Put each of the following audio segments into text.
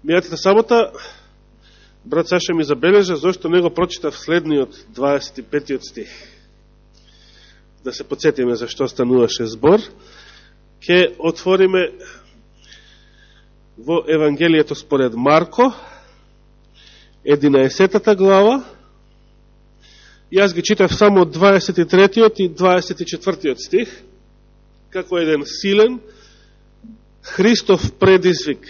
Мијатата сабота, брат Саша ми забележа, зашто не го прочитав следниот 25 стих. Да се подсетиме за што стануваше збор. Ке отвориме во Евангелието според Марко, 11 глава. Јас ги читав само 23 и 24 стих, како еден силен Христов предизвик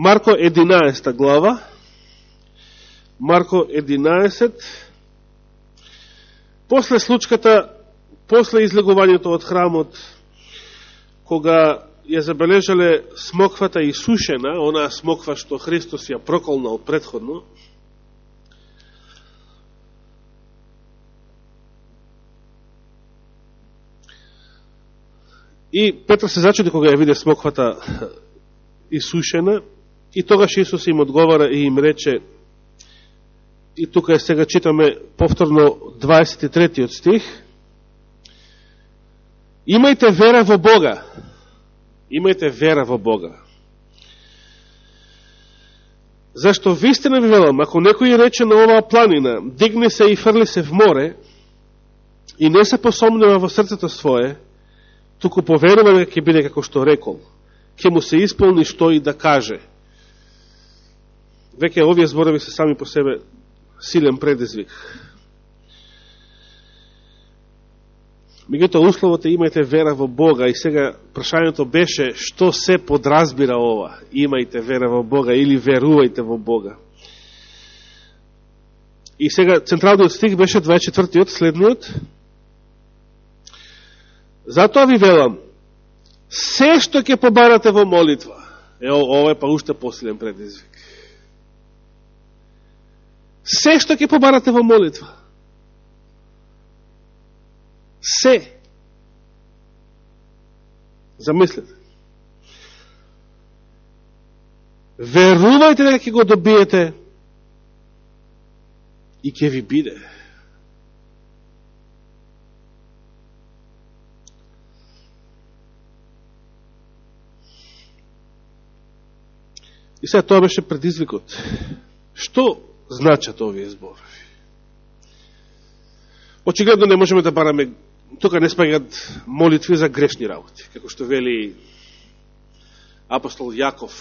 Марко 11 глава, Марко 11, после случката, после излегувањето од храмот, кога ја забележале смоквата и сушена, онаа смоква што Христос ја проколнал предходно, И Петр се зачуди кога ја виде смоквата исушена И тогаш Исус им одговара и им рече, и тука е сега читаме повторно 23 стих, Имајте вера во Бога. Имајте вера во Бога. Зашто вистина ви велам, ако некој рече на оваа планина, дигне се и фрли се в море, и не се посомнува во срцето свое, туку поверува дека ќе биде како што рекол, ќе му се исполни што и да каже – веќе овие зборови се сами по себе силен предизвик. Меѓуто условот е имајте вера во Бога и сега прашањето беше што се подразбира ова? Имајте вера во Бога или верувајте во Бога. И сега централниот стих беше 24-тиот, следниот. Затоа ви велам, се што ќе побарате во молитва, е, ова е па уште посилен предизвик. Се што ќе побарате во молитва. Се. Замислете. Верувајте дека ќе го добиете и ќе ви биде. И сега тоа беше предизвикот. Што значат овие зборови. Очигледно не можеме да бараме, тука не спагат молитви за грешни работи, како што вели апостол Јаков.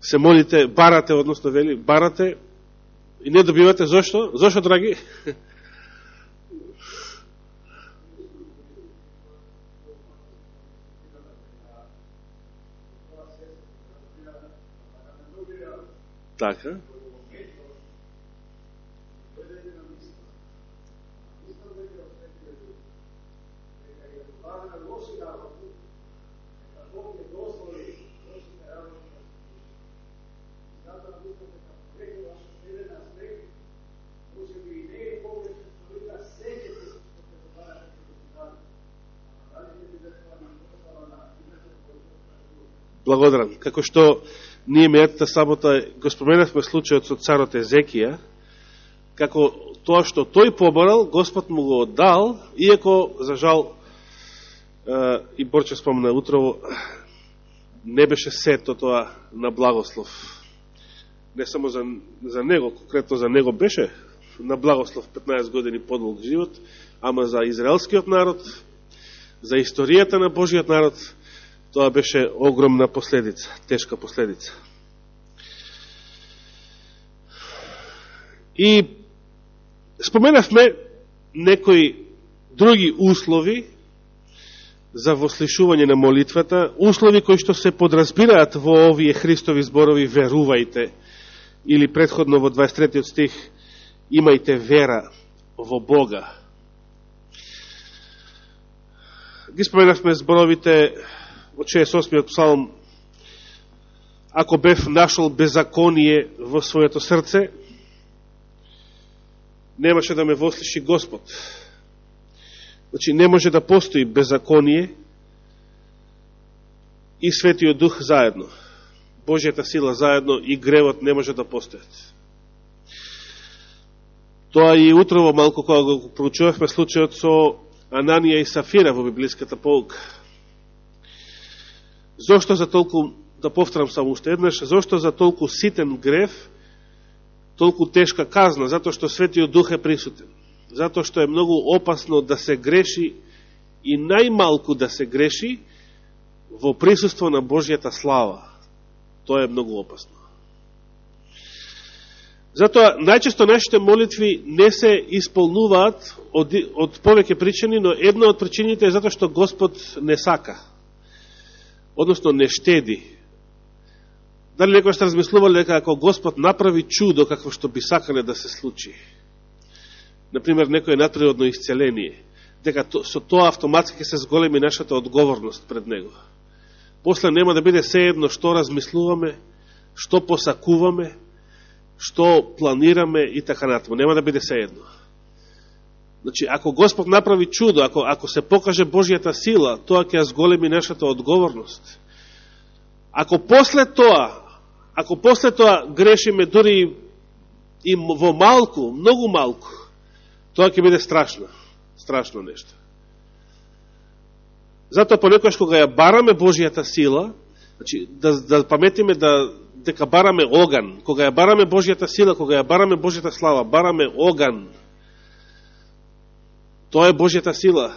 Се молите, барате, односно вели, барате и не добивате. Зошто? Зошто, драги? така. Благодарен. Како што ние мејатата сабота го споменавме случајот со царот Езекија, како тоа што тој поборал, Господ му го дал, иако, за жал, и Борче спомна утрово, не беше сето тоа на благослов. Не само за, за него, конкретно за него беше на благослов 15 години подолг живот, ама за израелскиот народ, за историјата на Божиот народ, тоа беше огромна последица, тешка последица. И споменавме некои други услови за вослишување на молитвата, услови кои што се подразбираат во овие Христови зборови верувајте, или предходно во 23 стих имајте вера во Бога. Ги споменавме зборовите во 68 псалм, ако бев нашол беззаконие во своето срце, немаше да ме вослиши Господ. Значи, не може да постои беззаконие и Светиот Дух заедно. Божијата сила заедно и гревот не може да постојат. Тоа и утрово малко кога го проучувавме случајот со Ананија и Сафира во библиската полка. Зошто за толку да повторам само уште еднаш, зошто за толку ситен греф, толку тешка казна, затоа што Светиот Дух е присутен. Затоа што е многу опасно да се греши и најмалку да се греши во присуство на Божјата слава. Тоа е многу опасно. Затоа, најчесто нашите молитви не се исполнуваат од, од повеќе причини, но една од причините е затоа што Господ не сака. Односно, не штеди. Дали некој што размислували дека ако Господ направи чудо какво што би сакале да се случи, например, некој надприродно исцеление, дека со тоа автоматски се зголеми нашата одговорност пред Него. После нема да биде се едно што размислуваме, што посакуваме, што планираме и така натаму. Нема да биде се едно. Значи, ако Господ направи чудо, ако, ако се покаже Божијата сила, тоа ќе зголеми нашата одговорност. Ако после тоа, ако после тоа грешиме дури и во малку, многу малку, тоа ќе биде страшно, страшно нешто. Затоа понекојаш кога ја бараме Божијата сила, значи, да, да паметиме да дека бараме оган, кога ја бараме Божијата сила, кога ја бараме Божијата слава, бараме оган. Тоа е Божјата сила.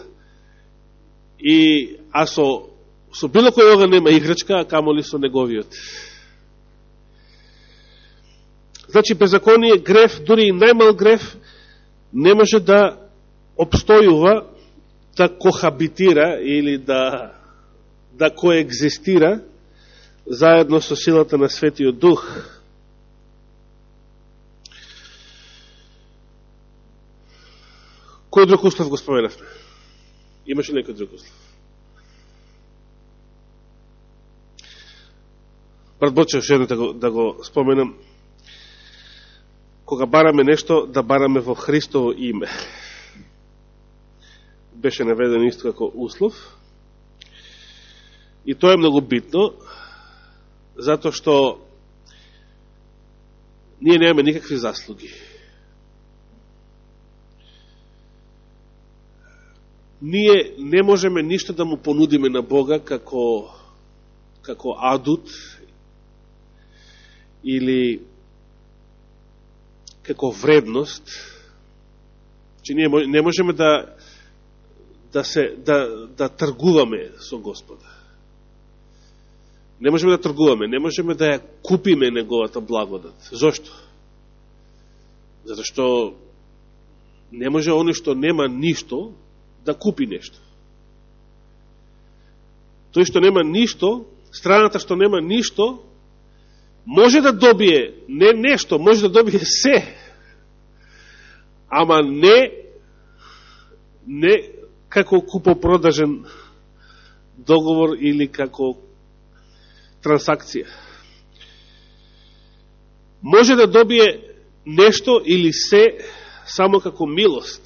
И а со, со било кој оган нема играчка, а камо ли со неговиот. Значи, беззаконие, греф, дури и најмал греф, не може да обстојува, да кохабитира или да, да коекзистира заедно со силата на Светиот Дух. Кој друг услов го споменавме? Имаше некој друг услов? Брат Бочев, ще едно да го, да го споменам. Кога бараме нешто, да бараме во Христово име. Беше наведен исто како услов. И тоа е многу битно, затоа што ние немаме никакви заслуги. Ние не можеме ништо да му понудиме на Бога како, како адут или како вредност. Че ние не можеме да, да, се, да, да тргуваме со Господа. Не можеме да тргуваме, не можеме да ја купиме неговата благодат. Зошто? Зато што не може оно што нема ништо да купи нешто. Тој што нема ништо, страната што нема ништо, може да добие не нешто, може да добие се. Ама не не како купопродажен договор или како трансакција. Може да добие нешто или се само како милост.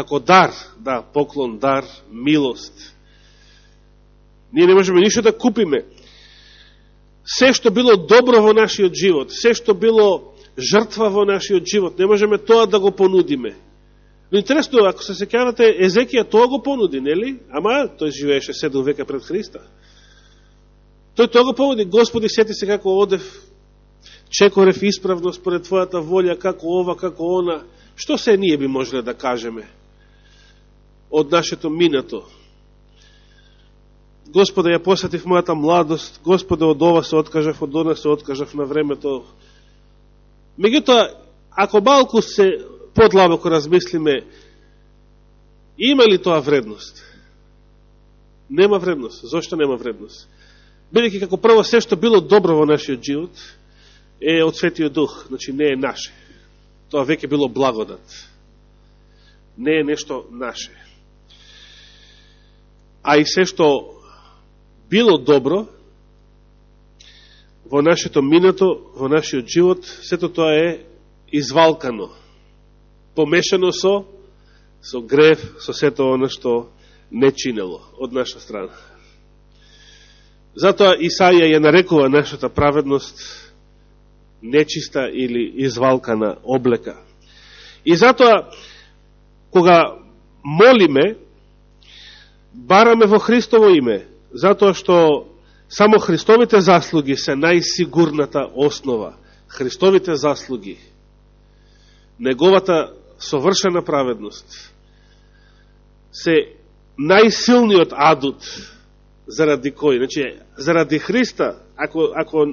Како дар, да, поклон, дар, милост. Ние не можеме ништо да купиме. Се што било добро во нашиот живот, се што било жртва во нашиот живот, не можеме тоа да го понудиме. Но интересно, ако се секјавате, Езекија тоа го понуди, нели? Ама тој живееше 7 века пред Христа. Тој тоа го понуди. Господи, сети се како одев, чекорев исправно според Твојата волја, како ова, како она. Што се ние би можеле да кажеме од нашето минато? Господе, ја посетив мојата младост, Господе, од ова се откажав, од она се откажав на времето. Меѓутоа, ако малку се подлабоко размислиме, има ли тоа вредност? Нема вредност. Зошто нема вредност? Бидеќи како прво се што било добро во нашиот живот е од Светиот Дух, значи не е наше. Тоа веќе било благодат. Не е нешто наше. А и се што било добро во нашето минато, во нашиот живот, сето тоа е извалкано, помешано со со грев, со сето оно што не чинело од наша страна. Затоа Исаија ја нарекува нашата праведност нечиста или извалкана облека. И затоа, кога молиме, бараме во Христово име, затоа што Само Христовите заслуги се најсигурната основа. Христовите заслуги. Неговата совршена праведност се најсилниот адут заради кој? Значи, заради Христа, ако, ако,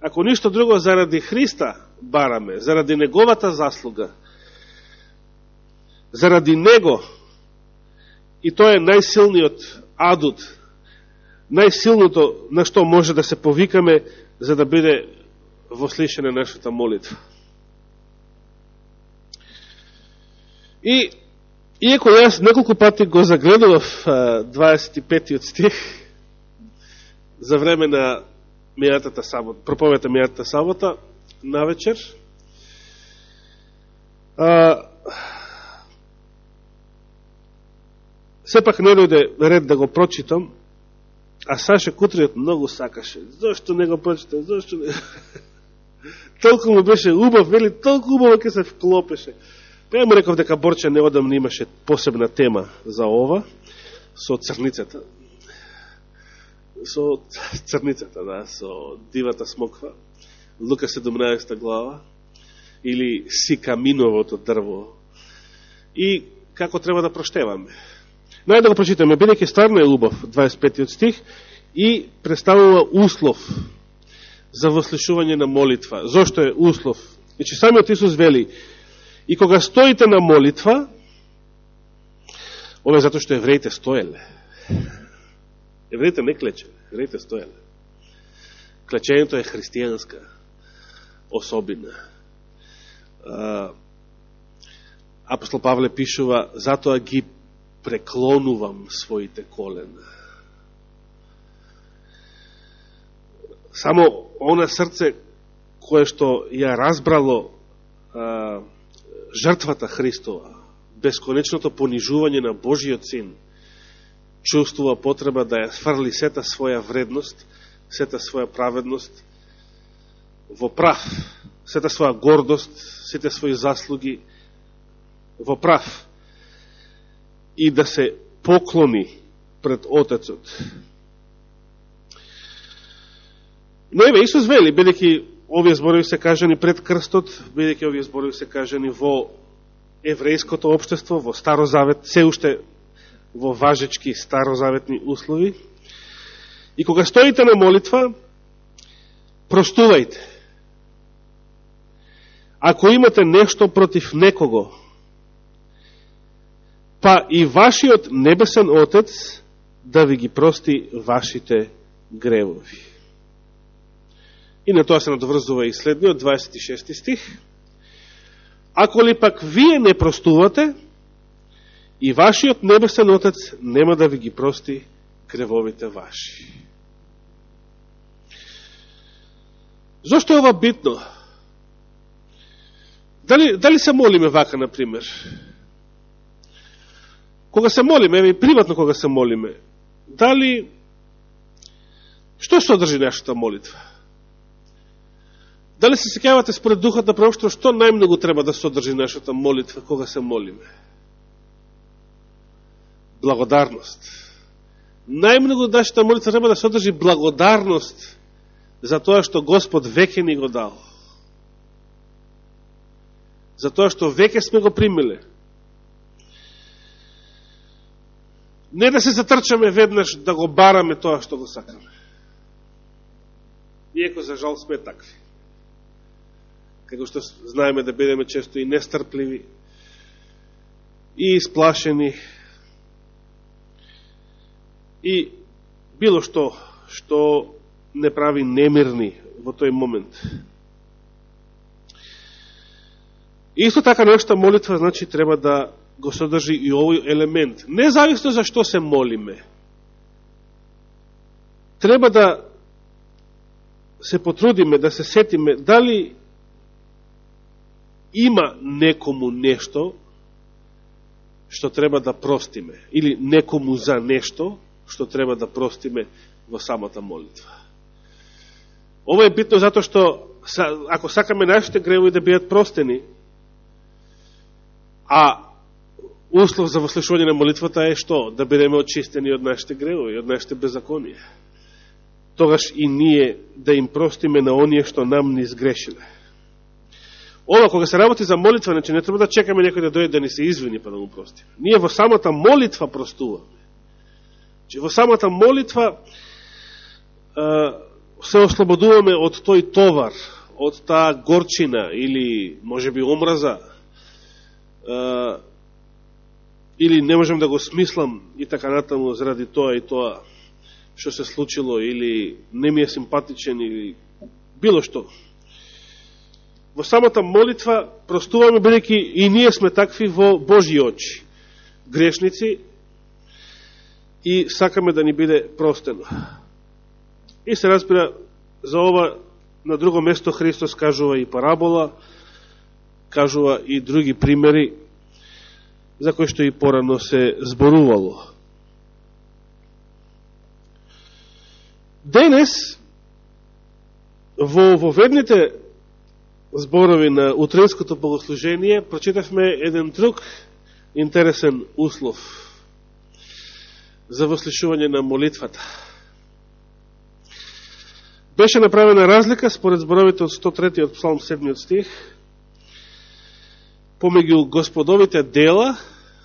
ако ништо друго заради Христа бараме, заради Неговата заслуга, заради Него, и тоа е најсилниот адут, најсилното на што може да се повикаме за да биде вослишена нашата молитва. И иеко јас неколку пати го загледував 25 стих за време на мијатата сабота, проповета мијатата сабота, на вечер, а, сепак не дојде ред да го прочитам, а Саша Кутриот многу сакаше. Зошто не го прочитам? Зошто не... толку му беше убав, вели, толку убаво ке се вклопеше. Па ја му реков дека Борче не имаше посебна тема за ова, со црницата. Со црницата, да, со дивата смоква, Лука 17 глава, или Сикаминовото дрво, и како треба да проштеваме. Најде да го прочитаме, бидеќи стварно е убав, 25 стих, и представува услов за вослишување на молитва. Зошто е услов? Значи, самиот Исус вели, И кога стоите на молитва, ова е затоа што евреите стоеле. Евреите не клечеле, евреите стоеле. Клечењето е христијанска особина. Апостол Павле пишува, затоа ги преклонувам своите колена. Само она срце кое што ја разбрало а, жртвата Христова, бесконечното понижување на Божиот син, чувствува потреба да ја сврли сета своја вредност, сета своја праведност во прав, сета своја гордост, сете своји заслуги во прав и да се поклони пред Отецот. Но еве Исус вели, бидеќи овие зборови се кажани пред крстот, бидеќи овие зборови се кажани во еврејското обштество, во Старозавет, се уште во важечки старозаветни услови. И кога стоите на молитва, простувајте. Ако имате нешто против некого, па и вашиот небесен Отец да ви ги прости вашите гревови. И на тоа се надврзува и следниот 26 стих. Ако ли пак вие не простувате, и вашиот небесен Отец нема да ви ги прости гревовите ваши. Зошто е ова битно? Дали, дали се молиме вака, например? Кога се молиме, еве приватно кога се молиме, дали, што содржи нашата молитва? Дали се секјавате според Духот на пророќство што најмногу треба да содржи нашата молитва кога се молиме? Благодарност. Најмногу нашата молитва треба да содржи благодарност за тоа што Господ веќе ни го дал. За тоа што веќе сме го примиле. Не да се затрчаме веднаш да го бараме тоа што го сакаме. Иеко за жал сме такви како што знаеме да бидеме често и нестрпливи, и исплашени, и било што, што не прави немирни во тој момент. Исто така нашата молитва, значи, треба да го содржи и овој елемент. Независно за што се молиме, треба да се потрудиме, да се сетиме, дали има некому нешто што треба да простиме, или некому за нешто што треба да простиме во самата молитва. Ова е битно затоа што ако сакаме нашите гревови да бидат простени, а услов за вослушување на молитвата е што? Да бидеме очистени од нашите гревови, од нашите беззаконија. тогаш и ние да им простиме на оние што нам не изгрешиле. Ова, кога се работи за молитва, значи не треба да чекаме некој да дојде да ни се извини па да му простиме. Ние во самата молитва простуваме. Че во самата молитва се ослободуваме од тој товар, од таа горчина или може би омраза, или не можем да го смислам и така натаму заради тоа и тоа што се случило или не ми е симпатичен или било што во самата молитва простуваме, бидејќи и ние сме такви во Божји очи, грешници, и сакаме да ни биде простено. И се разбира, за ова на друго место Христос кажува и парабола, кажува и други примери, за кој што и порано се зборувало. Денес, во воведните зборови на утренското богослужение, прочитавме еден друг интересен услов за вослишување на молитвата. Беше направена разлика според зборовите од 103 од Псалм 7 стих помеѓу господовите дела,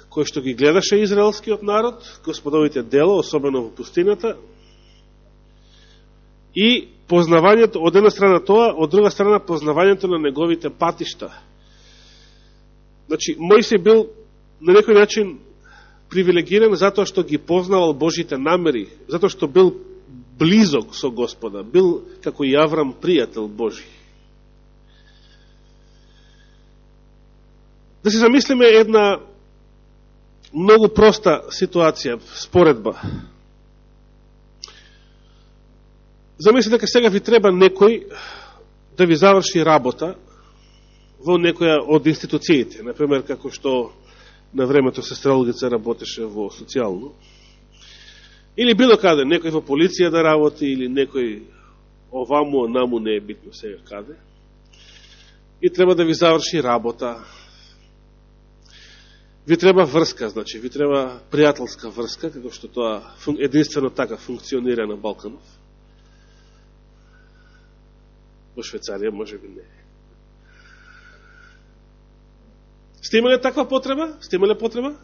кои што ги гледаше израелскиот народ, господовите дела, особено во пустината, и познавањето, од една страна тоа, од друга страна познавањето на неговите патишта. Значи, Мојсе бил на некој начин привилегиран затоа што ги познавал Божите намери, затоа што бил близок со Господа, бил како и Аврам пријател Божи. Да се замислиме една многу проста ситуација, споредба. Замисли дека сега ви треба некој да ви заврши работа во некоја од институциите, например како што на времето сестралогица работеше во социјално, или било каде, некој во полиција да работи, или некој оваму, наму не е битно сега каде, и треба да ви заврши работа. Ви треба врска, значи, ви треба пријателска врска, како што тоа единствено така функционира на Балканов во Швецарија може би не. Сте имале таква потреба? Сте имале потреба?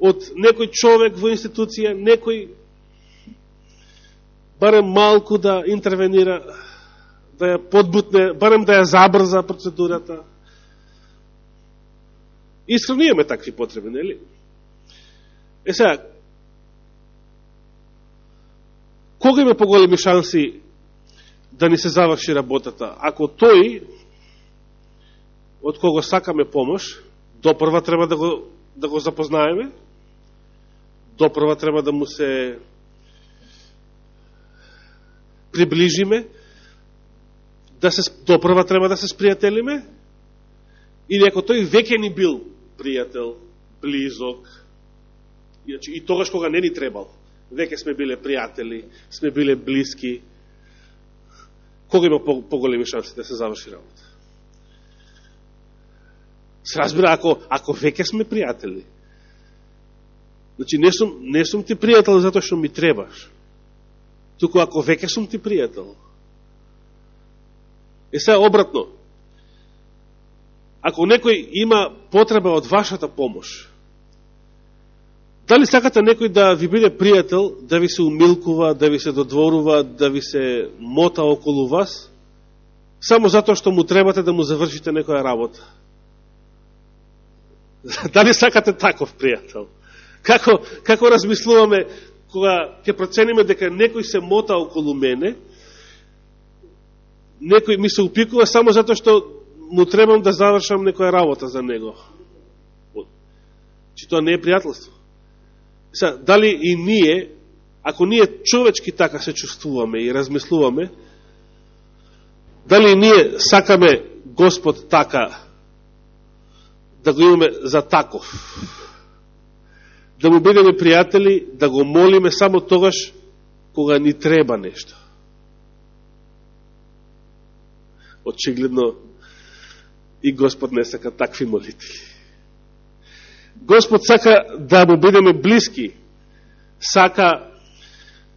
Од некој човек во институција, некој барем малку да интервенира, да ја подбутне, барем да ја забрза процедурата. Искрено имаме такви потреби, нели? Е сега, кога има поголеми шанси да ни се заврши работата. Ако тој, од кого сакаме помош, допрва треба да го, да го запознаеме, допрва треба да му се приближиме, да се, допрва треба да се спријателиме, или ако тој веќе ни бил пријател, близок, и тогаш кога не ни требал, веќе сме биле пријатели, сме биле близки, кога има поголеми шанси да се заврши работа? Се разбира, ако, ако веќе сме пријатели. Значи, не сум, не сум ти пријател затоа што ми требаш. Туку ако веќе сум ти пријател. Е сега обратно. Ако некој има потреба од вашата помош, Дали сакате некој да ви биде пријател, да ви се умилкува, да ви се додворува, да ви се мота околу вас, само затоа што му требате да му завршите некоја работа? Дали сакате таков пријател? Како, како размислуваме кога ќе процениме дека некој се мота околу мене, некој ми се упикува само затоа што му требам да завршам некоја работа за него. Че тоа не е пријателство? Са, дали и ние, ако ние човечки така се чувствуваме и размислуваме, дали и ние сакаме Господ така да го имаме за таков, да му бидеме пријатели, да го молиме само тогаш кога ни треба нешто. Очигледно и Господ не сака такви молители. Господ сака да му бидеме близки, сака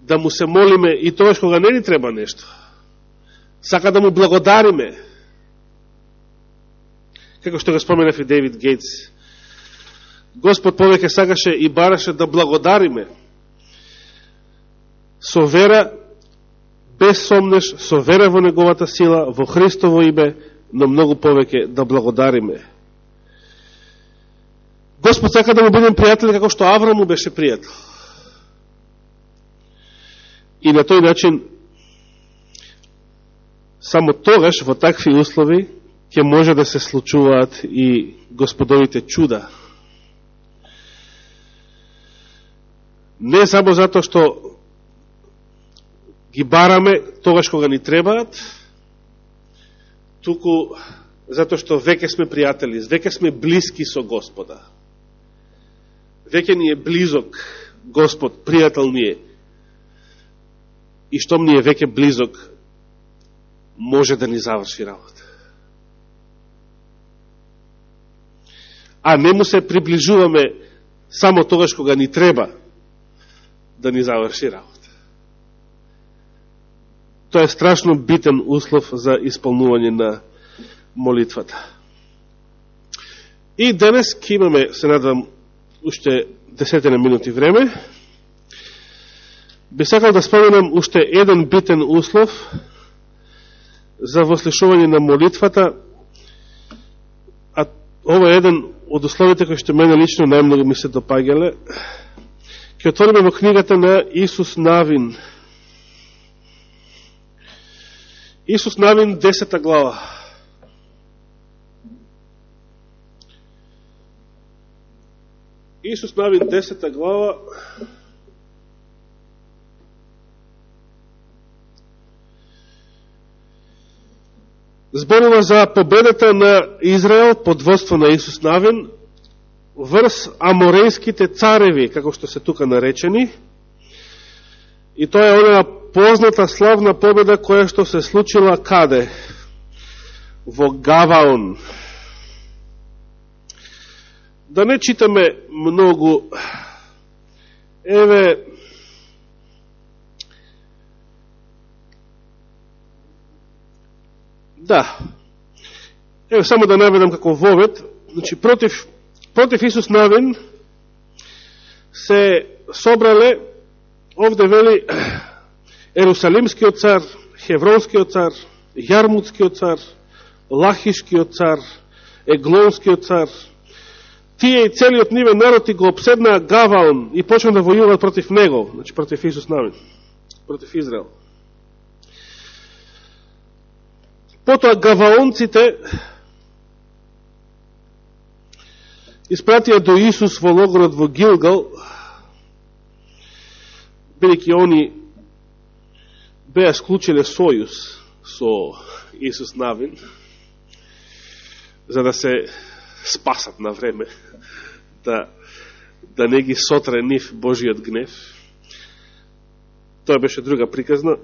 да му се молиме и тоа кога не ни треба нешто. Сака да му благодариме. Како што го споменав и Дейвид Гейтс. Господ повеќе сакаше и бараше да благодариме. Со вера, без сомнеш, со вера во Неговата сила, во Христово име, но многу повеќе да благодариме. Господ сака да му бидем пријатели како што Аврам му беше пријател. И на тој начин, само тогаш, во такви услови, ќе може да се случуваат и господовите чуда. Не само затоа што ги бараме тогаш кога ни требаат, туку затоа што веќе сме пријатели, веќе сме блиски со Господа веќе ни е близок Господ, пријател ни е. И штом ни е веќе близок, може да ни заврши работа. А не му се приближуваме само тогаш кога ни треба да ни заврши работа. Тоа е страшно битен услов за исполнување на молитвата. И денес ќе имаме, се надам, уште десетина минути време, би сакал да споменам уште еден битен услов за вослешување на молитвата, а ова е еден од условите кои што мене лично најмногу ми се допаѓале. Ке отвориме во книгата на Исус Навин. Исус Навин, 10 глава. Исус Навин 10 глава зборува за победата на Израел под водство на Исус Навин врз аморејските цареви, како што се тука наречени. И тоа е онаа позната славна победа која што се случила каде? Во Гаваон. Да не читаме многу, еве, да, еве само да наведам како вовет, значи против, против Исус Навин се собрале, овде вели, Ерусалимскиот цар, Хевронскиот цар, Јармутскиот цар, Лахишкиот цар, Еглонскиот цар, тие и целиот нивен народ и го обседнаа Гаваон и почна да војуваат против него, значи против Исус Навин, против Израел. Потоа Гаваонците испратија до Исус во логорот во Гилгал, бидеќи они беа склучиле сојуз со Исус Навин, за да се спасат на време, да, да не ги сотре нив Божиот гнев. Тоа беше друга приказна.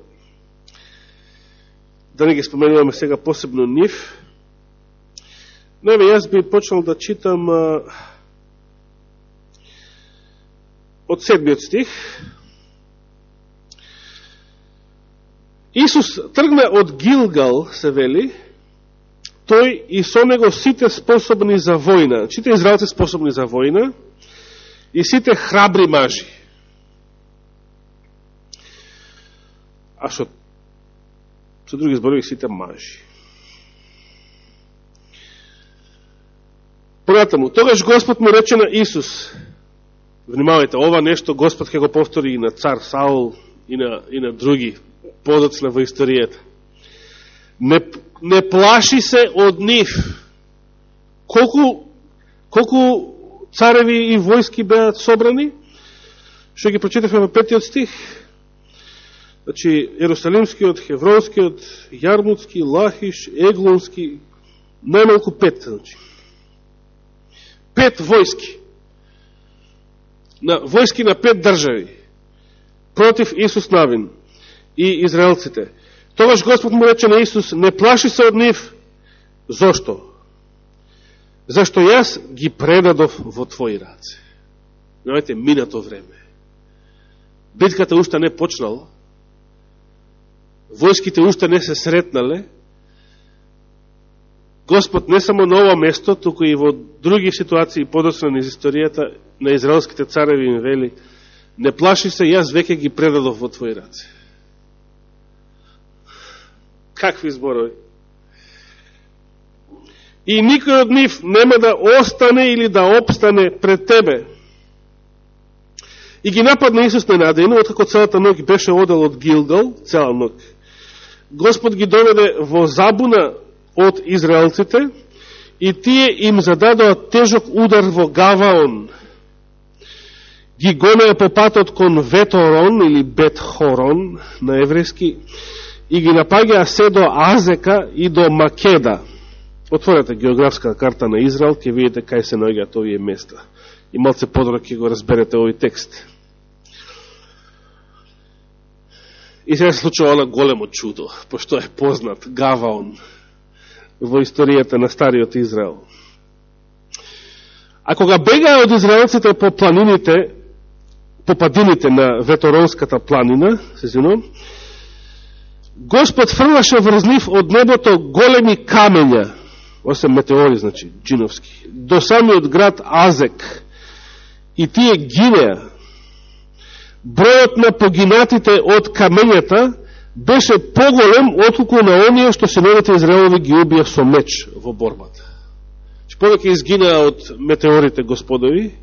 Да не ги споменуваме сега посебно нив. Но еве, јас би почнал да читам а, од седмиот стих. Исус тргна од Гилгал, се вели, тој и со него сите способни за војна. Сите израелци способни за војна и сите храбри мажи. А што со други зборови сите мажи. Понатаму, тогаш Господ му рече на Исус, внимавајте, ова нешто Господ ќе го повтори и на цар Саул и на, и на други подоцна во историјата. Не, не плаши се од нив. Колку, колку цареви и војски беат собрани? Што ги прочитавме во петиот стих. Значи, Ерусалимскиот, Хевронскиот, Јармутски, Лахиш, Еглонски, најмалку пет. Значи. Пет војски. На, војски на пет држави. Против Исус Навин и израелците. Тогаш Господ му рече на Исус, не плаши се од нив. Зошто? Зашто јас ги предадов во Твои раце. Знаете, минато време. битката уште не почнала, војските уште не се сретнале, Господ не само на ова место, туку и во други ситуации подосна из историјата на израелските цареви им вели, не плаши се, јас веќе ги предадов во твои раце. Какви зборови? И никој од нив нема да остане или да обстане пред тебе. И ги нападна Исус ненадејно, откако целата ног беше одел од Гилгал, цела ног. Господ ги доведе во забуна од израелците и тие им зададоа тежок удар во Гаваон. Ги гонеа по патот кон Веторон или Бетхорон на еврејски и ги напагеа се до Азека и до Македа. Отворете географска карта на Израел, ќе видите кај се наоѓаат овие места. И малце подробно ќе го разберете овој текст. И сега се случува она големо чудо, пошто е познат Гаваон во историјата на Стариот Израел. А кога бегаа од израелците по планините, по падините на Веторонската планина, се зинувам, Господ фрлаше врз нив од небото големи камења, осем метеори, значи, джиновски, до самиот град Азек, и тие гинеа. Бројот на погинатите од камењата беше поголем отколку на оние што синовите Израелови ги убија со меч во борбата. Че повеќе изгинаа од метеорите господови,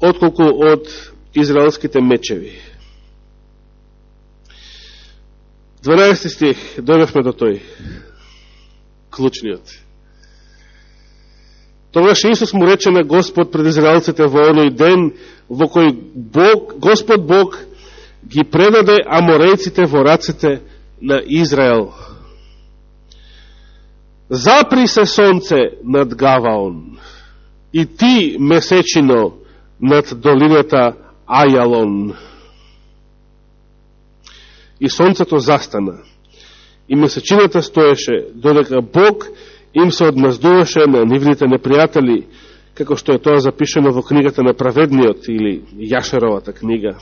отколку од израелските мечеви. 12 стих, дојдевме до тој, клучниот. Тогаш Исус му рече на Господ пред израелците во оној ден, во кој Бог, Господ Бог ги предаде аморејците во раците на Израел. Запри се сонце над Гаваон и ти месечино над долината Ајалон. И сонцето застана. И месечината стоеше, додека Бог им се одмаздуваше на нивните непријатели, како што е тоа запишено во книгата на праведниот или Јашеровата книга.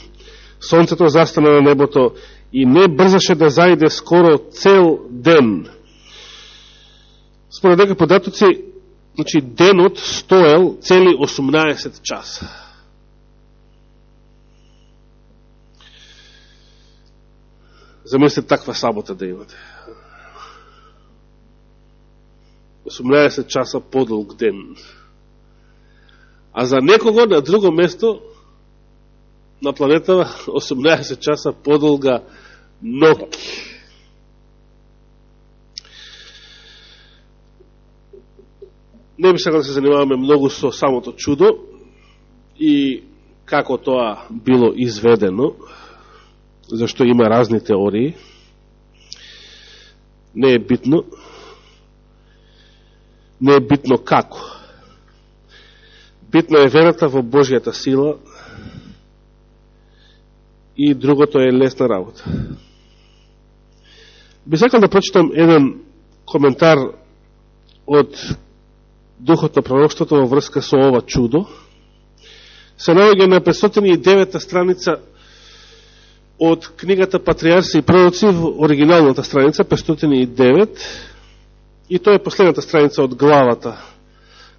Сонцето застана на небото и не брзаше да зајде скоро цел ден. Според дека податоци, значи денот стоел цели 18 часа. Замислите таква сабота да имате. 18 часа подолг ден. А за некого на друго место на планетава 18 часа подолга ноќ. Не би сакал да се занимаваме многу со самото чудо и како тоа било изведено, зашто има разни теории. Не е битно. Не е битно како. Битно е верата во Божијата сила и другото е лесна работа. Би сакал да прочитам еден коментар од Духот на пророќството во врска со ова чудо. Се наоѓа на 509 страница од книгата Патриарси и пророци, оригиналната страница, 509, и тоа е последната страница од главата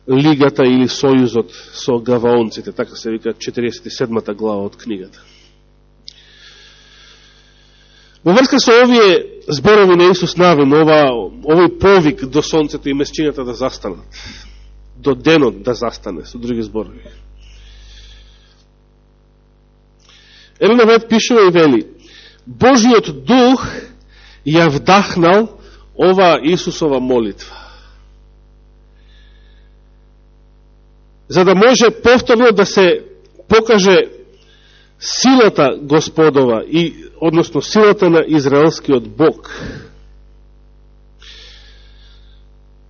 Лигата или Сојузот со гаваонците, така се вика 47-та глава од книгата. Во врска со овие зборови на Исус Навин, ова, овој повик до сонцето и месчината да застанат, до денот да застане, со други зборови. Елена Вајд пишува и вели, Божиот дух ја вдахнал ова Исусова молитва. За да може повторно да се покаже силата Господова и односно силата на израелскиот Бог.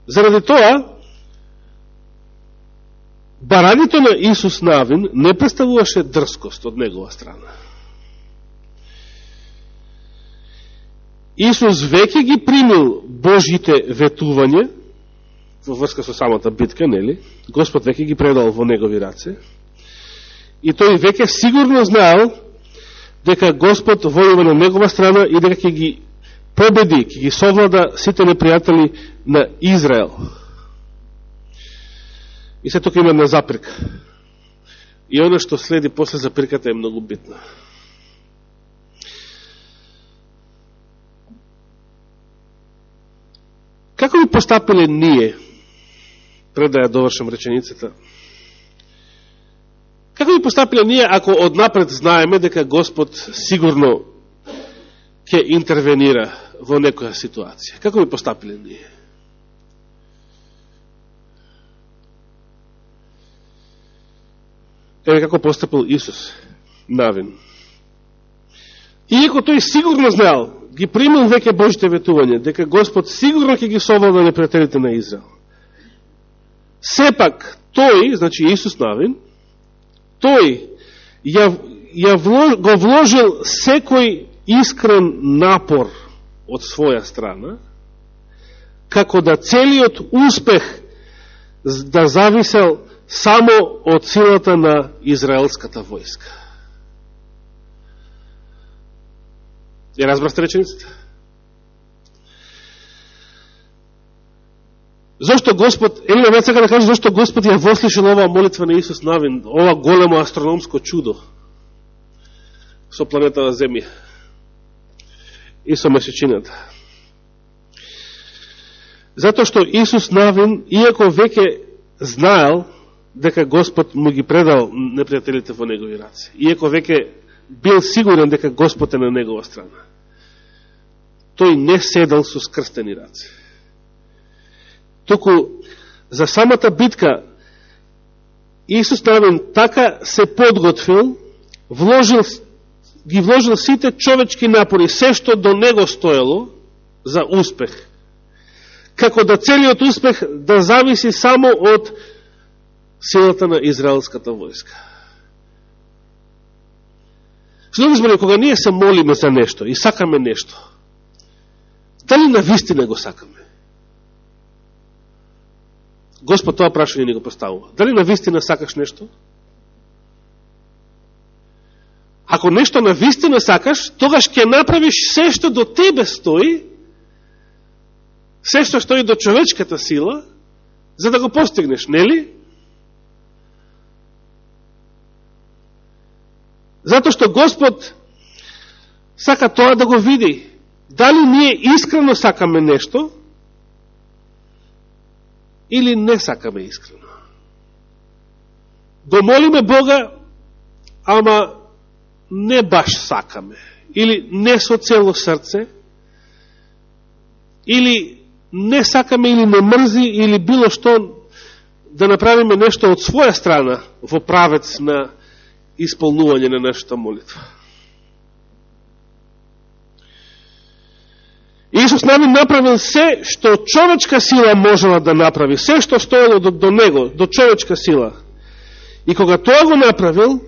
Заради тоа, барањето на Исус Навин не представуваше дрскост од негова страна. Исус веќе ги примил Божите ветување во врска со самата битка, нели? Господ веќе ги предал во негови раце и тој веќе сигурно знаел дека Господ војува на негова страна и дека ќе ги победи, ќе ги совлада сите непријатели на Израел. И се тука има една запрека. И оно што следи после запреката е многу битно. Како би постапиле ние, пред да ја довршам реченицата, како би постапиле ние ако однапред знаеме дека Господ сигурно ќе интервенира во некоја ситуација? Како би постапиле ние? Еве како постапил Исус, навин. Иако тој сигурно знаел, ги примил веќе Божите ветување, дека Господ сигурно ќе ги совлада непријателите на Израел. Сепак, тој, значи Исус Навин, тој ја, ја влож, го вложил секој искрен напор од своја страна, како да целиот успех да зависел само од силата на израелската војска. Ја разбрахте реченицата? Зошто Господ, Елина веќе сака да каже, зошто Господ ја вослишил оваа молитва на Исус Навин, ова големо астрономско чудо со планетата Земја и со месечината. Затоа што Исус Навин, иако веќе знаел дека Господ му ги предал непријателите во негови раце, Иеко веќе бил сигурен дека Господ е на негова страна. Тој не седал со скрстени раце. Току за самата битка Исус Навин така се подготвил, вложил, ги вложил сите човечки напори, се што до него стоело за успех. Како да целиот успех да зависи само од силата на израелската војска. Што збори, кога ние се молиме за нешто и сакаме нешто, дали на вистина го сакаме? Господ тоа прашање ни го поставува. Дали на вистина сакаш нешто? Ако нешто на вистина сакаш, тогаш ќе направиш се што до тебе стои, се што стои до човечката сила, за да го постигнеш, нели? Зато што Господ сака тоа да го види. Дали ние искрено сакаме нешто или не сакаме искрено. Го молиме Бога, ама не баш сакаме. Или не со цело срце, или не сакаме или не мрзи, или било што да направиме нешто од своја страна во правец на исполнување на нашата молитва. Исус нами направил се што човечка сила можела да направи, се што стоело до, до него, до човечка сила. И кога тоа го направил,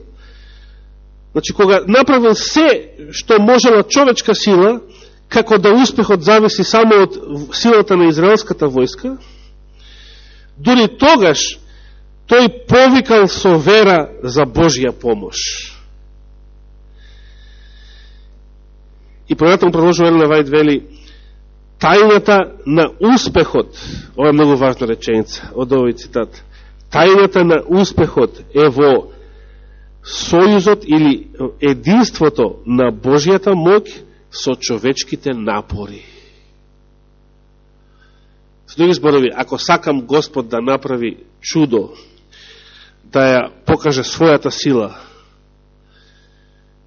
значи кога направил се што можела човечка сила, како да успехот зависи само од силата на израелската војска, дури тогаш тој повикал со вера за Божја помош. И понатаму продолжува Елена Вајд вели, тајната на успехот, ова е многу важна реченица од овој цитат, тајната на успехот е во сојузот или единството на Божјата моќ со човечките напори. С други зборови, ако сакам Господ да направи чудо да ја покаже својата сила.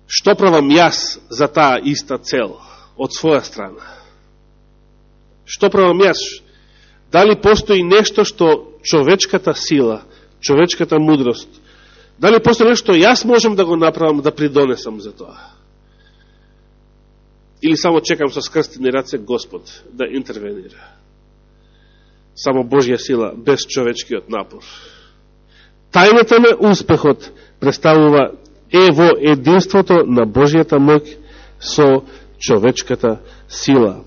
Што правам јас за таа иста цел од своја страна? Што правам јас? Дали постои нешто што човечката сила, човечката мудрост, дали постои нешто јас можем да го направам да придонесам за тоа? Или само чекам со скрстени раце Господ да интервенира? Само Божја сила, без човечкиот напор. Тајната на успехот представува е во единството на Божијата моќ со човечката сила.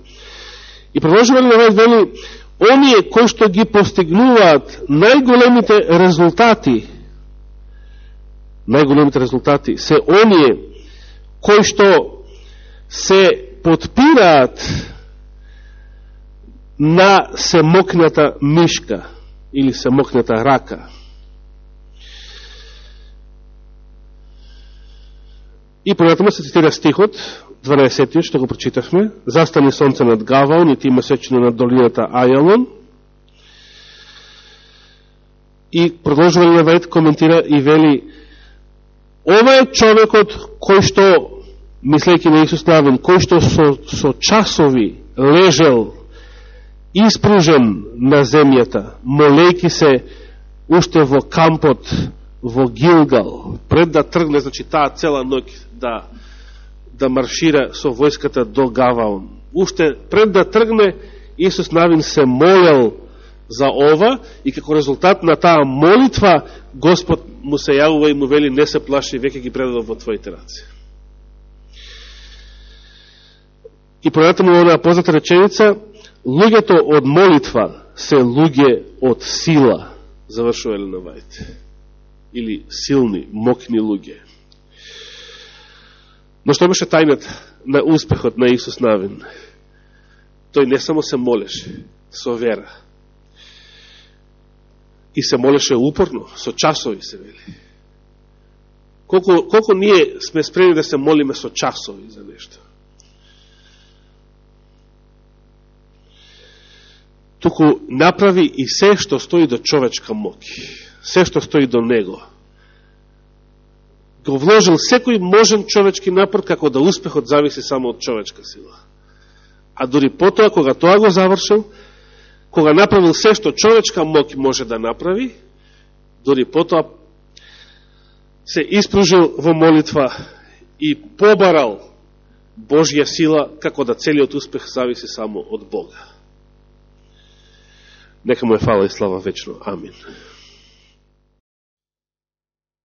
И продолжува ли да вели, оние кои што ги постигнуваат најголемите резултати најголемите резултати се оние кои што се подпираат на семокната мишка или семокната рака. И понатаму се цитира стихот, 12 што го прочитавме, Застани сонце над Гаваон и ти месечено над долината Ајалон. И продолжува Левајт коментира и вели, ова е човекот кој што, мислејќи на Исус Навин, кој што со, со часови лежел испружен на земјата, молејки се уште во кампот во Гилгал, пред да тргне, значи таа цела ноќ да, да маршира со војската до Гаваон. Уште пред да тргне, Исус Навин се молел за ова и како резултат на таа молитва Господ му се јавува и му вели не се плаши, веќе ги предадов во твоите раци. И понатаму онаа позната реченица, луѓето од молитва се луѓе од сила, завршува Елена Вајте. или силни, мокни луѓе. Но што беше тајнат на успехот на Исус Навин? Тој не само се молеше со вера, и се молеше упорно, со часови се вели. Колко, колко ние сме спремни да се молиме со часови за нешто? Туку направи и се што стои до човечка моки се што стои до него. Го вложил секој можен човечки напор, како да успехот зависи само од човечка сила. А дори потоа, кога тоа го завршил, кога направил се што човечка мок може да направи, дори потоа се испружил во молитва и побарал Божја сила, како да целиот успех зависи само од Бога. Нека му е фала и слава вечно. Амин.